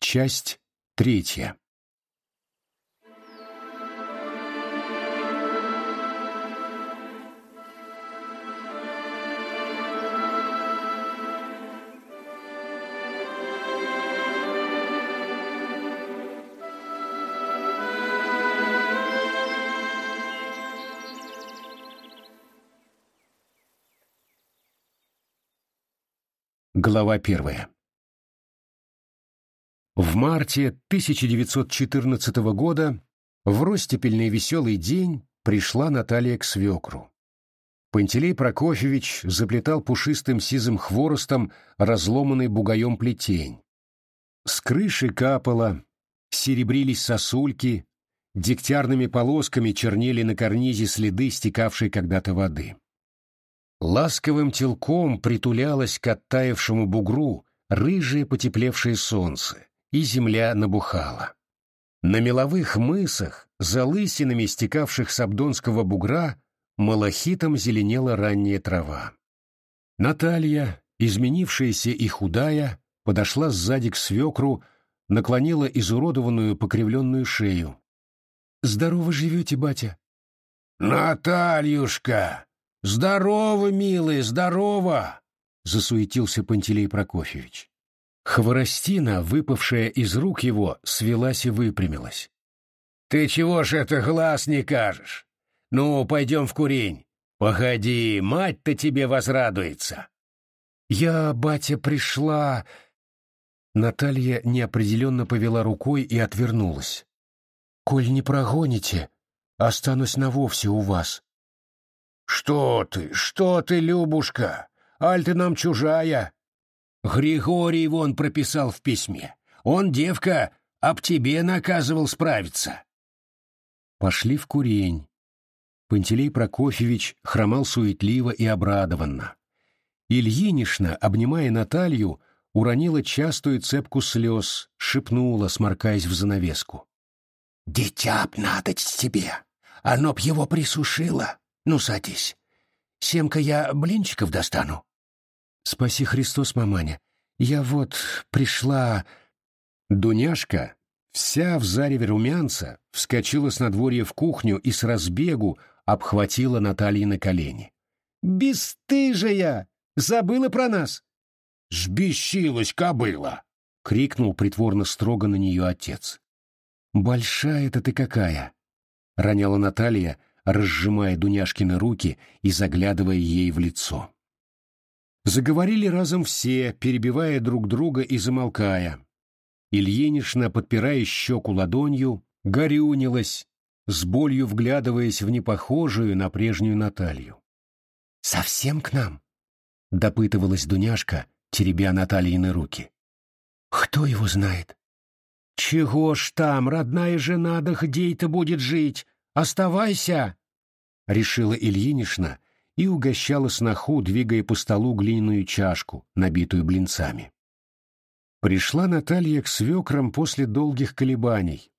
Часть третья. Глава первая. В марте 1914 года в ростепельный веселый день пришла Наталья к свекру. Пантелей Прокофьевич заплетал пушистым сизым хворостом разломанный бугаем плетень. С крыши капало, серебрились сосульки, дегтярными полосками чернели на карнизе следы стекавшей когда-то воды. Ласковым телком притулялось к оттаившему бугру рыжее потеплевшее солнце, и земля набухала. На меловых мысах, за лысинами стекавших с Абдонского бугра, малахитом зеленела ранняя трава. Наталья, изменившаяся и худая, подошла сзади к свекру, наклонила изуродованную покривленную шею. «Здорово живете, батя?» «Натальюшка!» «Здорово, милый, здорово!» — засуетился Пантелей Прокофьевич. Хворостина, выпавшая из рук его, свелась и выпрямилась. «Ты чего ж это глаз не кажешь? Ну, пойдем в курень. Погоди, мать-то тебе возрадуется!» «Я, батя, пришла...» Наталья неопределенно повела рукой и отвернулась. «Коль не прогоните, останусь навовсе у вас. «Что ты, что ты, Любушка? Аль ты нам чужая?» Григорий вон прописал в письме. Он, девка, об тебе наказывал справиться. Пошли в курень. Пантелей Прокофьевич хромал суетливо и обрадованно. Ильинишна, обнимая Наталью, уронила частую цепку слез, шепнула, сморкаясь в занавеску. «Дитя б надо тебе, оно б его присушило. Ну, садись. Семка я блинчиков достану. Спаси Христос, маманя. Я вот пришла... Дуняшка, вся в зареве румянца, вскочила с надворья в кухню и с разбегу обхватила Натальи на колени. «Бесстыжая! Забыла про нас!» «Сбещилась кобыла!» — крикнул притворно строго на нее отец. «Большая-то ты какая!» — роняла Наталья, разжимая Дуняшкины руки и заглядывая ей в лицо. Заговорили разом все, перебивая друг друга и замолкая. Ильинишна, подпирая щеку ладонью, горюнилась, с болью вглядываясь в непохожую на прежнюю Наталью. «Совсем к нам?» — допытывалась Дуняшка, теребя Натальины руки. «Кто его знает?» «Чего ж там, родная жена, да где-то будет жить? Оставайся!» решила Ильинишна и угощала сноху, двигая по столу глиняную чашку, набитую блинцами. Пришла Наталья к свекрам после долгих колебаний.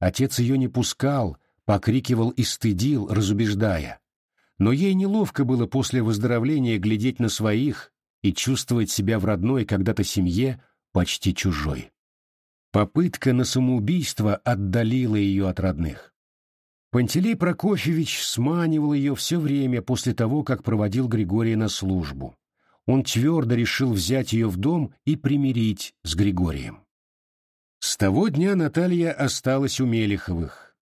Отец ее не пускал, покрикивал и стыдил, разубеждая. Но ей неловко было после выздоровления глядеть на своих и чувствовать себя в родной когда-то семье почти чужой. Попытка на самоубийство отдалила ее от родных. Пантелей Прокофьевич сманивал ее все время после того, как проводил Григория на службу. Он твердо решил взять ее в дом и примирить с Григорием. С того дня Наталья осталась у Мелеховых.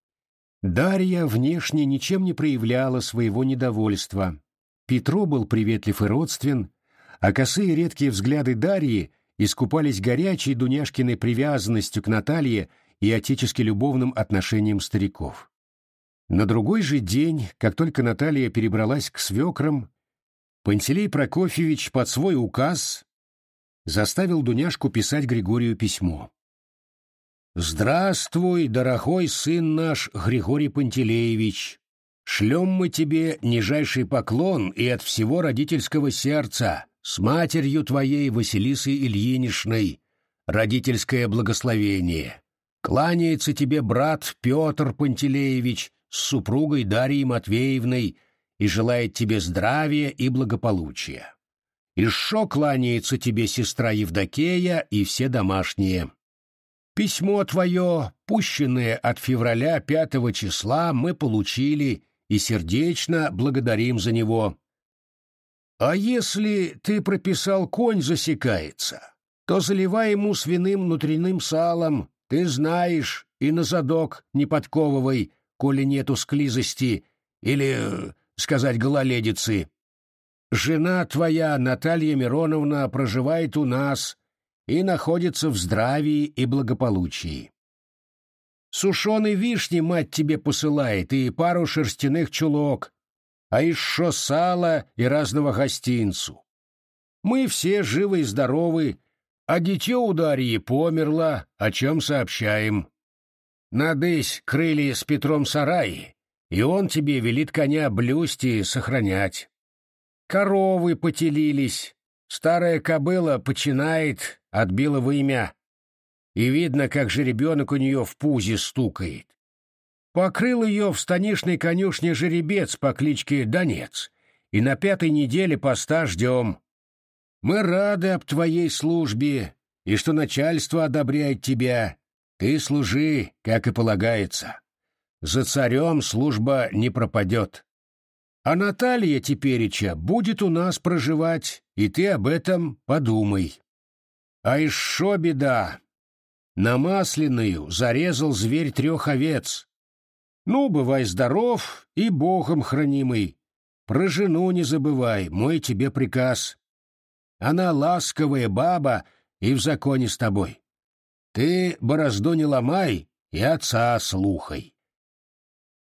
Дарья внешне ничем не проявляла своего недовольства. Петро был приветлив и родствен, а косые редкие взгляды Дарьи искупались горячей Дуняшкиной привязанностью к Наталье и отечески любовным отношениям стариков. На другой же день, как только Наталья перебралась к свекрам, Пантелей Прокофьевич под свой указ заставил Дуняшку писать Григорию письмо. «Здравствуй, дорогой сын наш Григорий Пантелеевич! Шлем мы тебе нижайший поклон и от всего родительского сердца с матерью твоей Василисой Ильинишной родительское благословение. Кланяется тебе брат Петр Пантелеевич, с супругой Дарьей Матвеевной и желает тебе здравия и благополучия. И шо кланяется тебе сестра Евдокея и все домашние. Письмо твое, пущенное от февраля пятого числа, мы получили и сердечно благодарим за него. А если ты прописал конь засекается, то заливай ему свиным внутренним салом, ты знаешь, и на задок не подковывай, коли нету склизости или, сказать, гололедицы. Жена твоя, Наталья Мироновна, проживает у нас и находится в здравии и благополучии. Сушеной вишни мать тебе посылает и пару шерстяных чулок, а еще сала и разного гостинцу. Мы все живы и здоровы, а дитё у Дарьи померло, о чем сообщаем. Надысь крыли с Петром сараи, и он тебе велит коня блюсть и сохранять. Коровы потелились, старая кобыла починает, отбила вымя, и видно, как жеребенок у нее в пузе стукает. Покрыл ее в станишной конюшне жеребец по кличке Донец, и на пятой неделе поста ждем. Мы рады об твоей службе, и что начальство одобряет тебя. Ты служи, как и полагается. За царем служба не пропадет. А Наталья тепереча будет у нас проживать, и ты об этом подумай. А еще беда. На масляную зарезал зверь трех овец. Ну, бывай здоров и богом хранимый. Про жену не забывай, мой тебе приказ. Она ласковая баба и в законе с тобой. Ты борозду не ломай и отца слухай.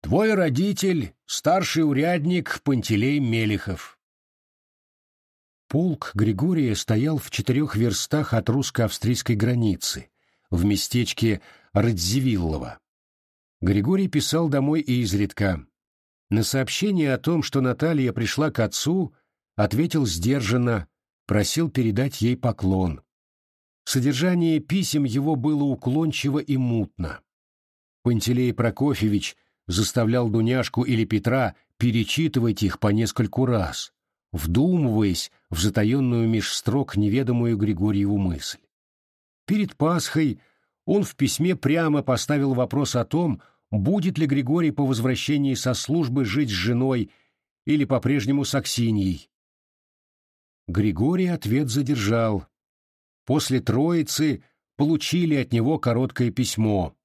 Твой родитель — старший урядник Пантелей Мелехов. Полк Григория стоял в четырех верстах от русско-австрийской границы, в местечке Радзивиллово. Григорий писал домой и изредка. На сообщение о том, что Наталья пришла к отцу, ответил сдержанно, просил передать ей поклон. Содержание писем его было уклончиво и мутно. Пантелей Прокофьевич заставлял Дуняшку или Петра перечитывать их по нескольку раз, вдумываясь в затаенную меж строк неведомую Григорьеву мысль. Перед Пасхой он в письме прямо поставил вопрос о том, будет ли Григорий по возвращении со службы жить с женой или по-прежнему с Аксиньей. Григорий ответ задержал. После Троицы получили от него короткое письмо.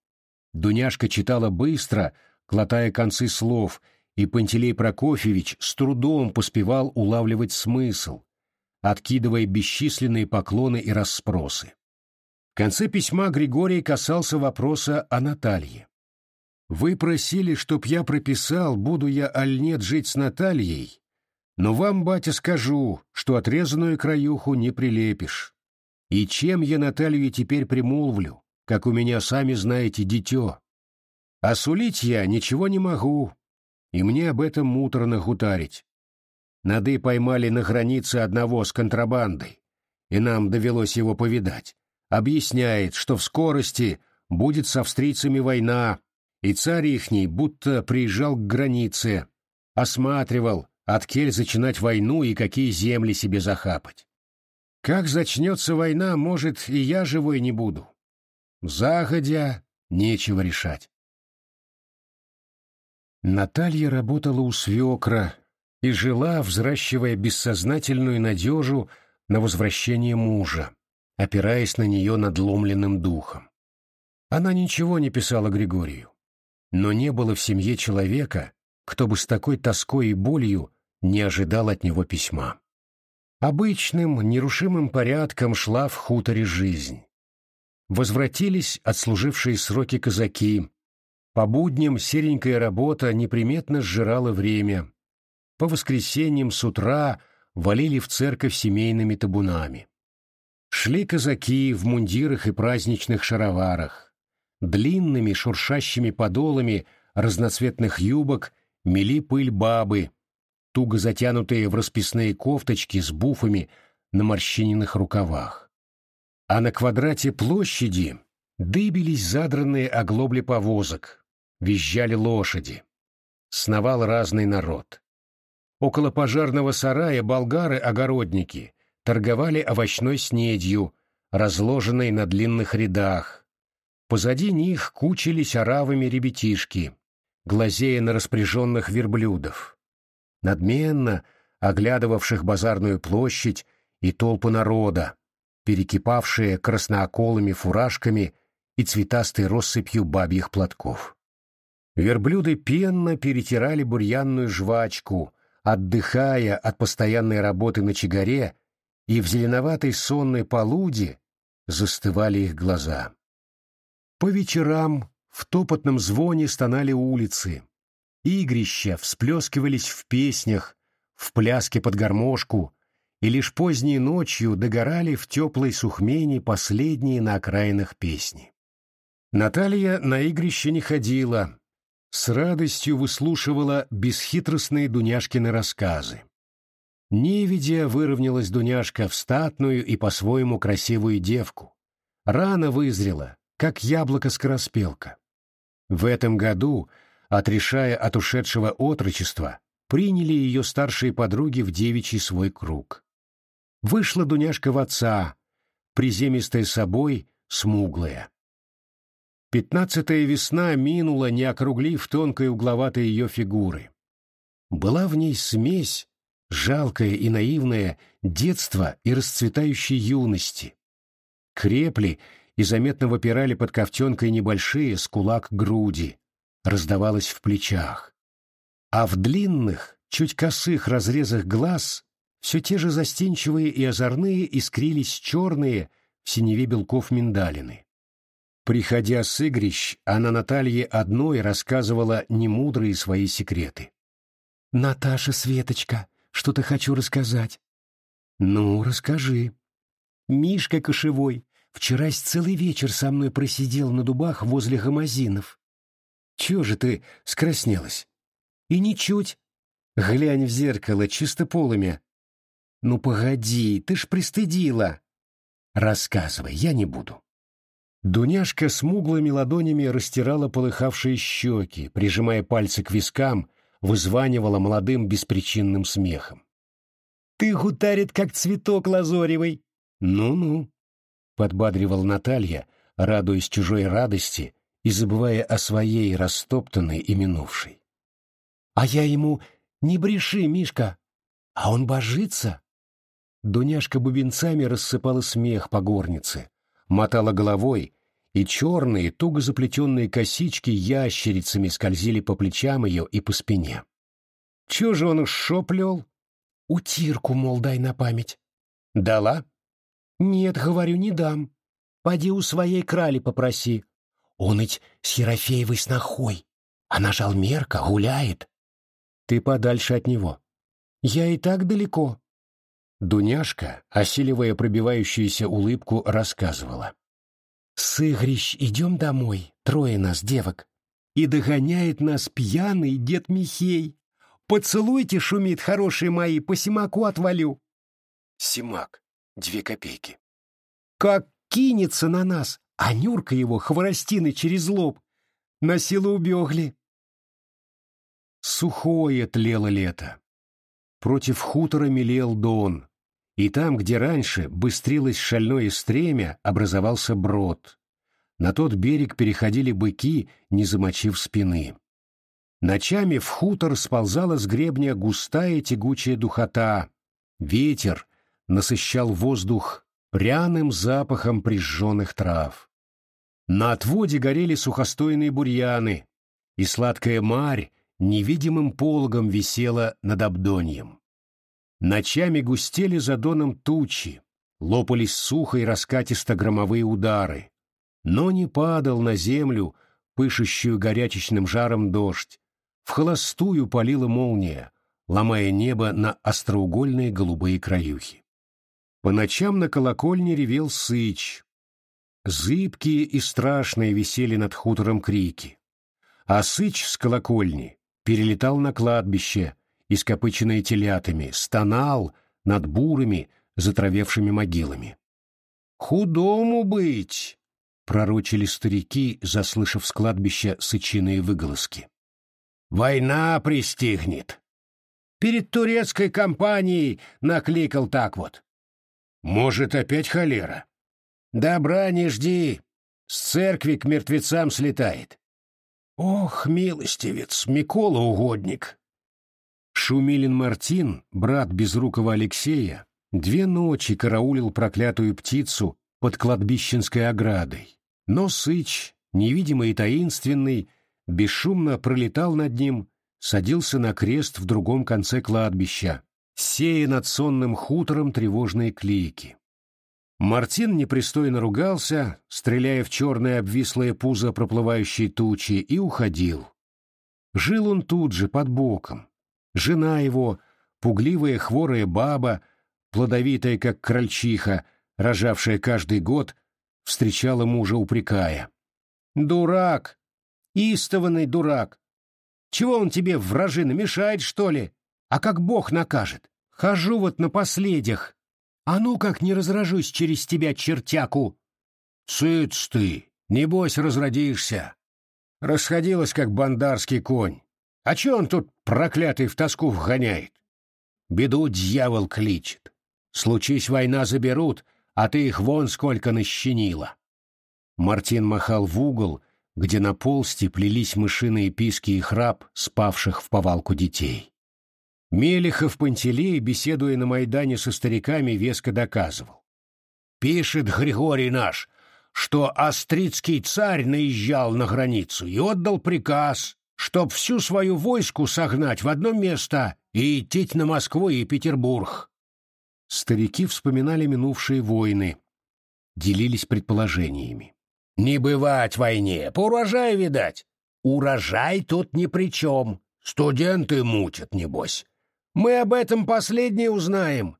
Дуняшка читала быстро, глотая концы слов, и Пантелей Прокофьевич с трудом поспевал улавливать смысл, откидывая бесчисленные поклоны и расспросы. В конце письма Григорий касался вопроса о Наталье. «Вы просили, чтоб я прописал, буду я аль нет жить с Натальей, но вам, батя, скажу, что отрезанную краюху не прилепишь. И чем я Наталью теперь примолвлю, как у меня, сами знаете, дитё? А сулить я ничего не могу, и мне об этом муторно гутарить. Нады поймали на границе одного с контрабандой, и нам довелось его повидать. Объясняет, что в скорости будет с австрийцами война, и царь ихний будто приезжал к границе, осматривал, от кель зачинать войну и какие земли себе захапать. Как зачнется война, может, и я живой не буду. Заходя, нечего решать. Наталья работала у свекра и жила, взращивая бессознательную надежу на возвращение мужа, опираясь на нее надломленным духом. Она ничего не писала Григорию, но не было в семье человека, кто бы с такой тоской и болью не ожидал от него письма. Обычным, нерушимым порядком шла в хуторе жизнь. Возвратились отслужившие сроки казаки. По будням серенькая работа неприметно сжирала время. По воскресеньям с утра валили в церковь семейными табунами. Шли казаки в мундирах и праздничных шароварах. Длинными шуршащими подолами разноцветных юбок мели пыль бабы, туго затянутые в расписные кофточки с буфами на морщиненных рукавах. А на квадрате площади дыбились задранные оглобли повозок, визжали лошади. Сновал разный народ. Около пожарного сарая болгары-огородники торговали овощной снедью, разложенной на длинных рядах. Позади них кучились оравами ребятишки, глазея на распряженных верблюдов. Надменно оглядывавших базарную площадь и толпы народа, перекипавшие краснооколыми фуражками и цветастой россыпью бабьих платков. Верблюды пенно перетирали бурьянную жвачку, отдыхая от постоянной работы на чагаре, и в зеленоватой сонной полуде застывали их глаза. По вечерам в топотном звоне стонали улицы. Игрища всплескивались в песнях, в пляске под гармошку, и лишь поздней ночью догорали в теплой сухмене последние на окраинах песни. Наталья на игрище не ходила, с радостью выслушивала бесхитростные Дуняшкины рассказы. Невидя выровнялась Дуняшка в статную и по-своему красивую девку. Рано вызрела, как яблоко-скороспелка. В этом году, отрешая от ушедшего отрочества, приняли ее старшие подруги в девичий свой круг. Вышла Дуняшка в отца, приземистая собой, смуглая. Пятнадцатая весна минула, не округлив тонкой угловатой ее фигуры. Была в ней смесь, жалкая и наивная, детства и расцветающей юности. Крепли и заметно выпирали под ковтенкой небольшие с кулак груди, раздавалось в плечах а в длинных, чуть косых разрезах глаз все те же застенчивые и озорные искрились черные в синеве белков миндалины. Приходя с игрищ, она Наталье одной рассказывала немудрые свои секреты. «Наташа, Светочка, что-то хочу рассказать». «Ну, расскажи». «Мишка Кошевой вчера целый вечер со мной просидел на дубах возле гамазинов». «Чего же ты скраснелась?» И ничуть. Глянь в зеркало чисто полыми. Ну погоди, ты ж пристыдила. Рассказывай, я не буду. Дуняшка смуглыми ладонями растирала полыхавшие щеки, прижимая пальцы к вискам, вызванивала молодым беспричинным смехом. «Ты гутарит, как цветок лазоревый!» «Ну-ну», — подбадривал Наталья, радуясь чужой радости и забывая о своей растоптанной и минувшей. А я ему «Не бреши, Мишка!» А он божится. Дуняшка бубенцами рассыпала смех по горнице, мотала головой, и черные, туго заплетенные косички ящерицами скользили по плечам ее и по спине. Че же он уж шоплел? Утирку, мол, дай на память. Дала? Нет, говорю, не дам. Поди у своей крали попроси. Он ведь с Ерофеевой снохой. Она жалмерка, гуляет. Ты подальше от него. Я и так далеко. Дуняшка, осиливая пробивающуюся улыбку, рассказывала. «Сыгрищ, идем домой, трое нас, девок. И догоняет нас пьяный дед Михей. Поцелуйте, шумит, хорошие мои, по симаку отвалю». Симак, две копейки. Как кинется на нас, а Нюрка его хворостины через лоб. На силу убегли. Сухое тлело лето. Против хутора мелел дон, и там, где раньше быстрилось шальное стремя, образовался брод. На тот берег переходили быки, не замочив спины. Ночами в хутор сползала с гребня густая тягучая духота. Ветер насыщал воздух пряным запахом прижженных трав. На отводе горели сухостойные бурьяны, и сладкая марь невидимым пологом висела над Абдоньем. Ночами густели за доном тучи, лопались сухо и раскатисто громовые удары, но не падал на землю, пышущую горячечным жаром дождь, в холостую палила молния, ломая небо на остроугольные голубые краюхи. По ночам на колокольне ревел сыч. Зыбкие и страшные висели над хутором крики. А сыч с колокольни перелетал на кладбище, ископыченное телятами, стонал над бурыми, затравевшими могилами. «Худому быть!» — пророчили старики, заслышав с кладбища сычиные выголоски. «Война пристигнет!» Перед турецкой компанией накликал так вот. «Может, опять холера?» «Добра не жди. С церкви к мертвецам слетает. Ох, милостивец, Микола угодник. Шумилин Мартин, брат безрукого Алексея, две ночи караулил проклятую птицу под кладбищенской оградой. Но Сыч, невидимый и таинственный, бесшумно пролетал над ним, садился на крест в другом конце кладбища, сея над сонным хутором тревожные клейки. Мартин непристойно ругался, стреляя в черное обвислое пузо проплывающей тучи, и уходил. Жил он тут же, под боком. Жена его, пугливая хворая баба, плодовитая, как крольчиха, рожавшая каждый год, встречала мужа, упрекая. «Дурак! Истованный дурак! Чего он тебе, вражина, мешает, что ли? А как Бог накажет? Хожу вот на последях. А ну как не разражусь через тебя, чертяку!» «Сыц ты! Небось, разродишься!» Расходилась, как бандарский конь. А че он тут, проклятый, в тоску вгоняет? Беду дьявол кличет. Случись война заберут, а ты их вон сколько нащенила. Мартин махал в угол, где на полсти плелись мышиные писки и храп спавших в повалку детей. Мелехов Пантелей, беседуя на Майдане со стариками, веско доказывал. «Пишет Григорий наш, что Острицкий царь наезжал на границу и отдал приказ, чтоб всю свою войску согнать в одно место и идти на Москву и Петербург. Старики вспоминали минувшие войны, делились предположениями. «Не бывать войне, по урожаю, видать. Урожай тут ни при чем. Студенты мутят, небось. Мы об этом последнее узнаем.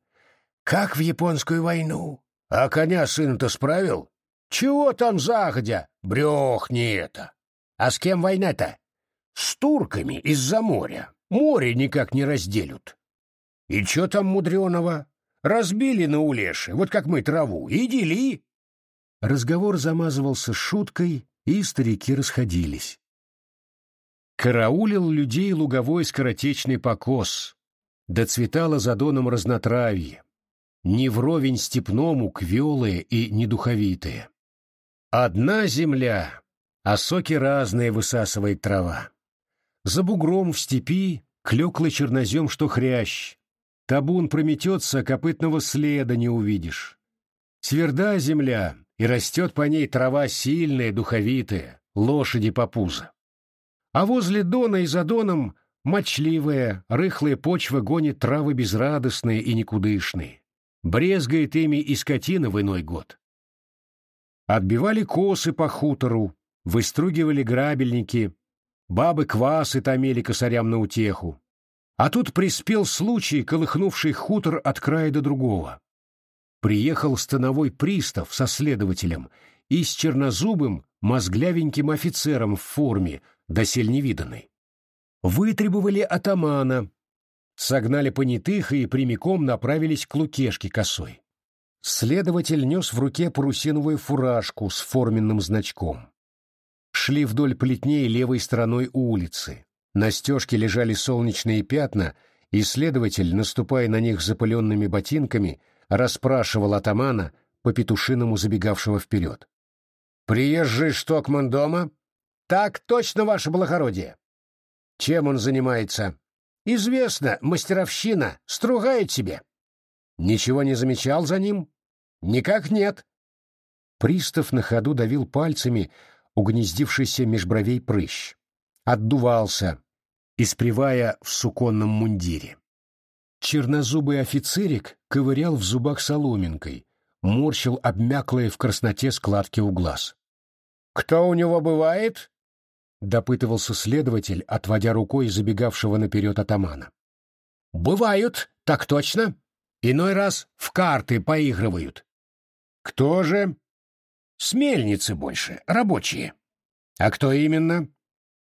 Как в японскую войну. А коня сын-то справил? Чего там загодя? Брехни это. А с кем война-то? С турками из-за моря. Море никак не разделют. И чё там мудреного? Разбили на улеше, вот как мы траву, и дели. Разговор замазывался шуткой, и старики расходились. Караулил людей луговой скоротечный покос. Доцветало за доном разнотравье. Не вровень степному квелые и недуховитые. Одна земля, а соки разные высасывает трава. За бугром в степи клеклый чернозем, что хрящ. Табун прометется, копытного следа не увидишь. Тверда земля, и растет по ней трава сильная, духовитая, лошади по пузо. А возле дона и за доном мочливая, рыхлая почва гонит травы безрадостные и никудышные. Брезгает ими и скотина в иной год. Отбивали косы по хутору, выстругивали грабельники, Бабы квасы томили косарям на утеху. А тут приспел случай, колыхнувший хутор от края до другого. Приехал становой пристав со следователем и с чернозубым, мозглявеньким офицером в форме, досель невиданной. Вытребовали атамана, согнали понятых и прямиком направились к Лукешке косой. Следователь нес в руке парусиновую фуражку с форменным значком шли вдоль плетней левой стороной улицы. На стежке лежали солнечные пятна, и следователь, наступая на них запыленными ботинками, расспрашивал атамана, по петушиному забегавшего вперед. «Приезжий штокман дома?» «Так точно, ваше благородие!» «Чем он занимается?» «Известно, мастеровщина, стругает себе». «Ничего не замечал за ним?» «Никак нет». Пристав на ходу давил пальцами угнездившийся меж бровей прыщ. Отдувался, испревая в суконном мундире. Чернозубый офицерик ковырял в зубах соломинкой, морщил обмяклые в красноте складки у глаз. «Кто у него бывает?» — допытывался следователь, отводя рукой забегавшего наперед атамана. «Бывают, так точно. Иной раз в карты поигрывают». «Кто же?» С мельницы больше, рабочие. А кто именно?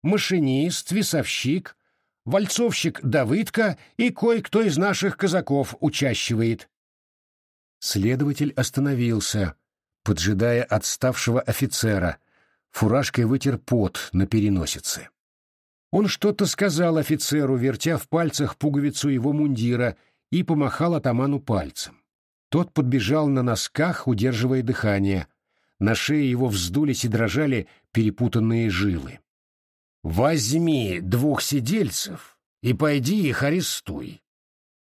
Машинист, весовщик, вальцовщик Давыдка и кое-кто из наших казаков учащивает. Следователь остановился, поджидая отставшего офицера, фуражкой вытер пот на переносице. Он что-то сказал офицеру, вертя в пальцах пуговицу его мундира, и помахал атаману пальцем. Тот подбежал на носках, удерживая дыхание — На шее его вздулись и дрожали перепутанные жилы. «Возьми двух сидельцев и пойди их арестуй.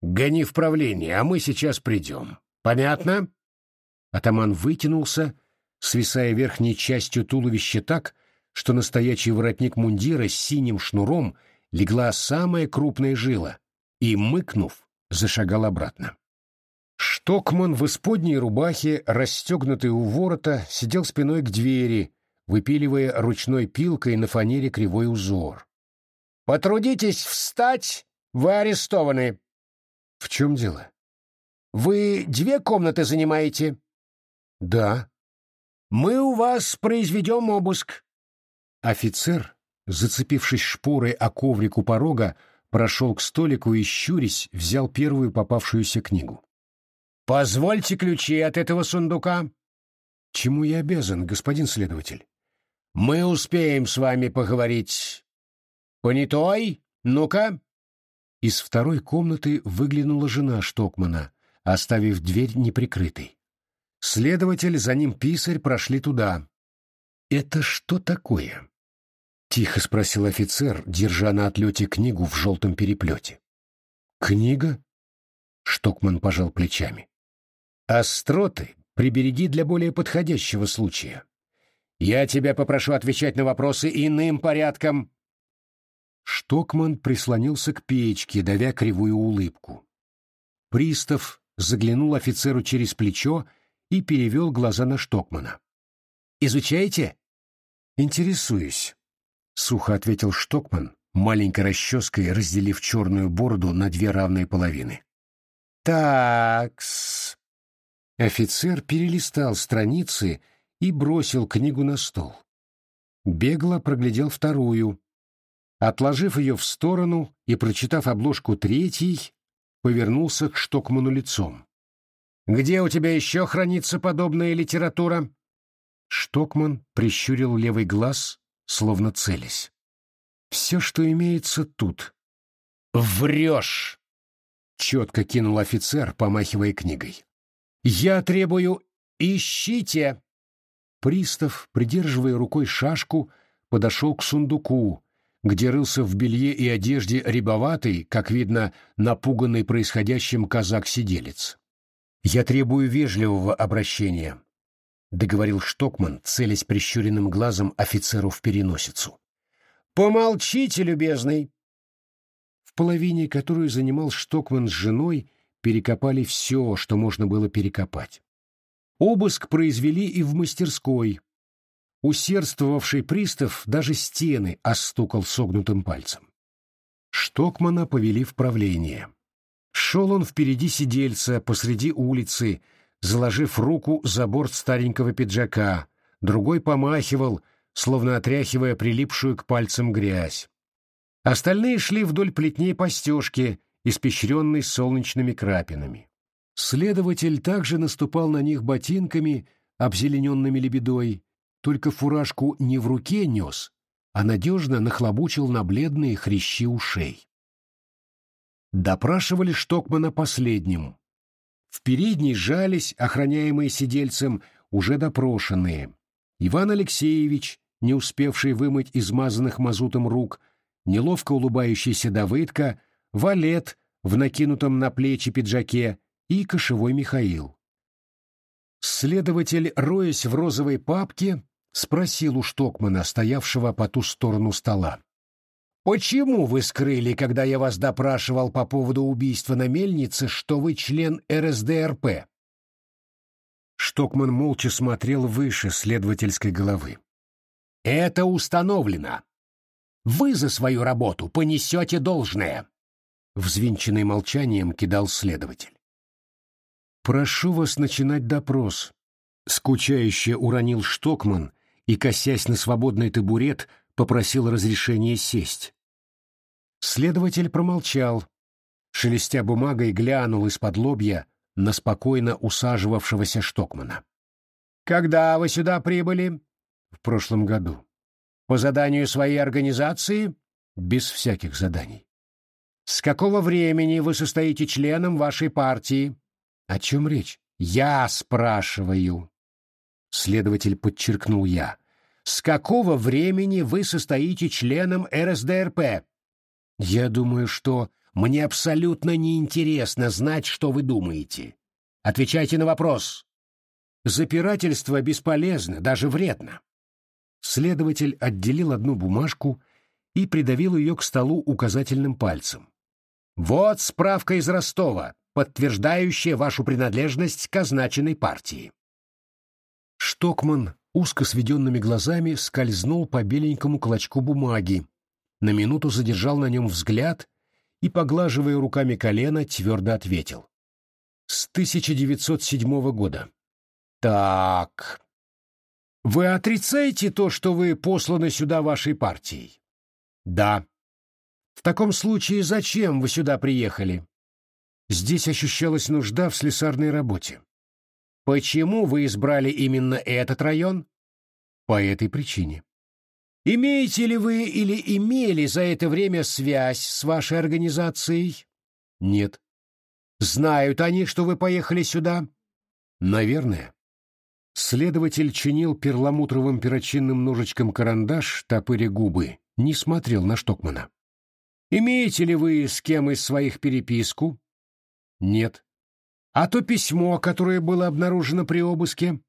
Гони в правление, а мы сейчас придем. Понятно?» Атаман вытянулся, свисая верхней частью туловища так, что настоящий воротник мундира с синим шнуром легла самая крупная жила, и, мыкнув, зашагал обратно. Штокман в исподней рубахе, расстегнутый у ворота, сидел спиной к двери, выпиливая ручной пилкой на фанере кривой узор. «Потрудитесь встать, вы арестованы!» «В чем дело?» «Вы две комнаты занимаете?» «Да». «Мы у вас произведем обыск». Офицер, зацепившись шпорой о коврик у порога, прошел к столику и, щурясь, взял первую попавшуюся книгу. «Позвольте ключи от этого сундука». «Чему я обязан, господин следователь?» «Мы успеем с вами поговорить. Понятой? Ну-ка!» Из второй комнаты выглянула жена Штокмана, оставив дверь неприкрытой. Следователь, за ним писарь, прошли туда. «Это что такое?» — тихо спросил офицер, держа на отлете книгу в желтом переплете. «Книга?» — Штокман пожал плечами. «Остроты прибереги для более подходящего случая. Я тебя попрошу отвечать на вопросы иным порядком». Штокман прислонился к печке, давя кривую улыбку. Пристав заглянул офицеру через плечо и перевел глаза на Штокмана. «Изучаете?» «Интересуюсь», — сухо ответил Штокман, маленькой расческой разделив черную бороду на две равные половины. «Такс...» Офицер перелистал страницы и бросил книгу на стол. Бегло проглядел вторую. Отложив ее в сторону и прочитав обложку третьей, повернулся к Штокману лицом. «Где у тебя еще хранится подобная литература?» Штокман прищурил левый глаз, словно целясь. «Все, что имеется тут». «Врешь!» — четко кинул офицер, помахивая книгой. «Я требую... Ищите!» Пристав, придерживая рукой шашку, подошел к сундуку, где рылся в белье и одежде рябоватый, как видно, напуганный происходящим казак-сиделец. «Я требую вежливого обращения», — договорил Штокман, целясь прищуренным глазом офицеру в переносицу. «Помолчите, любезный!» В половине, которую занимал Штокман с женой, перекопали все, что можно было перекопать. Обыск произвели и в мастерской. Усердствовавший пристав даже стены остукал согнутым пальцем. Штокмана повели в правление. Шел он впереди сидельца посреди улицы, заложив руку за борт старенького пиджака, другой помахивал, словно отряхивая прилипшую к пальцам грязь. Остальные шли вдоль плетней постежки, испещренной солнечными крапинами. Следователь также наступал на них ботинками, обзелененными лебедой, только фуражку не в руке нес, а надежно нахлобучил на бледные хрящи ушей. Допрашивали Штокмана последним. В передней жались, охраняемые сидельцем, уже допрошенные. Иван Алексеевич, не успевший вымыть измазанных мазутом рук, неловко улыбающийся Давыдка, Валет в накинутом на плечи пиджаке и Кошевой Михаил. Следователь, роясь в розовой папке, спросил у Штокмана, стоявшего по ту сторону стола. Почему вы скрыли, когда я вас допрашивал по поводу убийства на мельнице, что вы член РСДРП? Штокман молча смотрел выше следовательской головы. Это установлено. Вы за свою работу понесете должное. Взвинченный молчанием кидал следователь. «Прошу вас начинать допрос», — скучающе уронил Штокман и, косясь на свободный табурет, попросил разрешения сесть. Следователь промолчал, шелестя бумагой глянул из-под лобья на спокойно усаживавшегося Штокмана. «Когда вы сюда прибыли?» «В прошлом году». «По заданию своей организации?» «Без всяких заданий». «С какого времени вы состоите членом вашей партии?» «О чем речь?» «Я спрашиваю». следователь подчеркнул я. С какого времени вы состоите членом РСДРП? Я думаю, что мне абсолютно неинтересно знать, что вы думаете. Отвечайте на вопрос. Запирательство бесполезно, даже вредно. Следователь отделил одну бумажку и придавил ее к столу указательным пальцем. Вот справка из Ростова, подтверждающая вашу принадлежность к означенной партии. Штокман узко сведенными глазами скользнул по беленькому клочку бумаги, на минуту задержал на нем взгляд и, поглаживая руками колено, твердо ответил. «С 1907 года». «Так. Вы отрицаете то, что вы посланы сюда вашей партией?» «Да». «В таком случае зачем вы сюда приехали?» Здесь ощущалась нужда в слесарной работе. «Почему вы избрали именно этот район?» «По этой причине». Имеете ли вы или имели за это время связь с вашей организацией? Нет. Знают они, что вы поехали сюда? Наверное. Следователь чинил перламутровым перочинным ножичком карандаш, топыря губы, не смотрел на Штокмана. Имеете ли вы с кем из своих переписку? Нет. А то письмо, которое было обнаружено при обыске?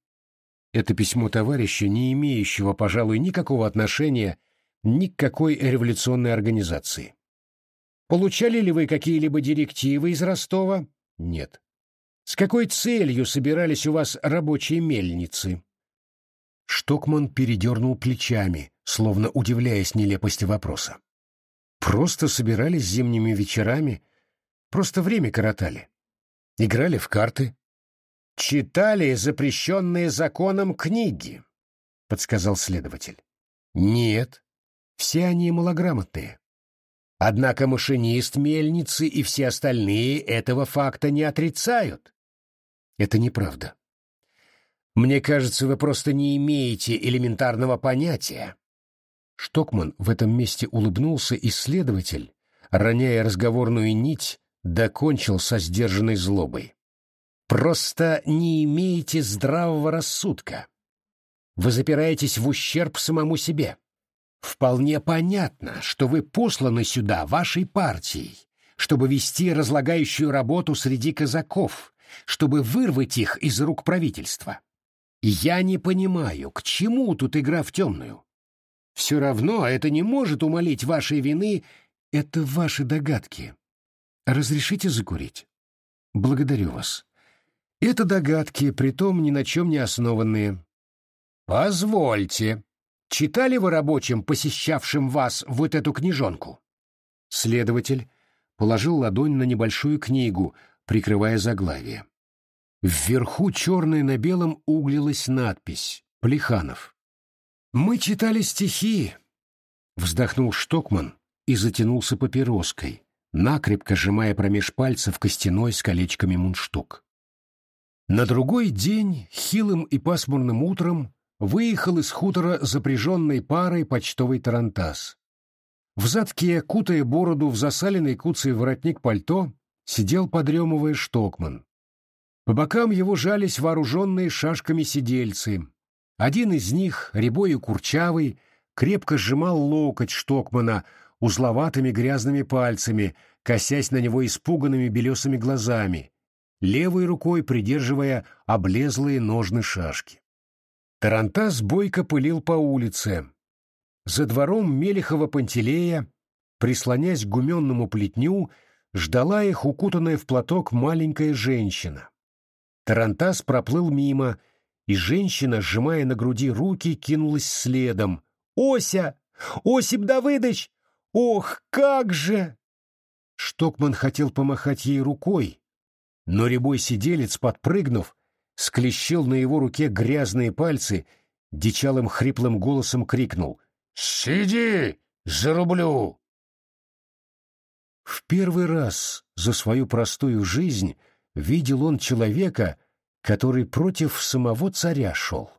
Это письмо товарища, не имеющего, пожалуй, никакого отношения ни к какой революционной организации. Получали ли вы какие-либо директивы из Ростова? Нет. С какой целью собирались у вас рабочие мельницы? Штокман передернул плечами, словно удивляясь нелепости вопроса. Просто собирались зимними вечерами, просто время коротали. Играли в карты, читали запрещенные законом книги, — подсказал следователь. Нет, все они малограмотные. Однако машинист мельницы и все остальные этого факта не отрицают. Это неправда. Мне кажется, вы просто не имеете элементарного понятия. Штокман в этом месте улыбнулся, и следователь, роняя разговорную нить, докончил со сдержанной злобой. Просто не имеете здравого рассудка. Вы запираетесь в ущерб самому себе. Вполне понятно, что вы посланы сюда вашей партией, чтобы вести разлагающую работу среди казаков, чтобы вырвать их из рук правительства. Я не понимаю, к чему тут игра в темную. Все равно это не может умолить вашей вины, это ваши догадки. Разрешите закурить? Благодарю вас. Это догадки, притом ни на чем не основанные. Позвольте. Читали вы рабочим, посещавшим вас, вот эту книжонку? Следователь положил ладонь на небольшую книгу, прикрывая заглавие. Вверху черной на белом углилась надпись «Плеханов». «Мы читали стихи», — вздохнул Штокман и затянулся папироской, накрепко сжимая промеж пальцев костяной с колечками мундштук. На другой день, хилым и пасмурным утром, выехал из хутора запряженной парой почтовый тарантас. В задке, кутая бороду в засаленный куцый воротник пальто, сидел подремывая Штокман. По бокам его жались вооруженные шашками сидельцы. Один из них, рябой и курчавый, крепко сжимал локоть Штокмана узловатыми грязными пальцами, косясь на него испуганными белесыми глазами, левой рукой придерживая облезлые ножны шашки. Тарантас бойко пылил по улице. За двором Мелехова Пантелея, прислонясь к гуменному плетню, ждала их укутанная в платок маленькая женщина. Тарантас проплыл мимо, и женщина, сжимая на груди руки, кинулась следом. «Ося! Осип Давыдыч! Ох, как же!» Штокман хотел помахать ей рукой, но рябой сиделец, подпрыгнув, склещил на его руке грязные пальцы, дичалым хриплым голосом крикнул «Сиди, зарублю!» В первый раз за свою простую жизнь видел он человека, который против самого царя шел.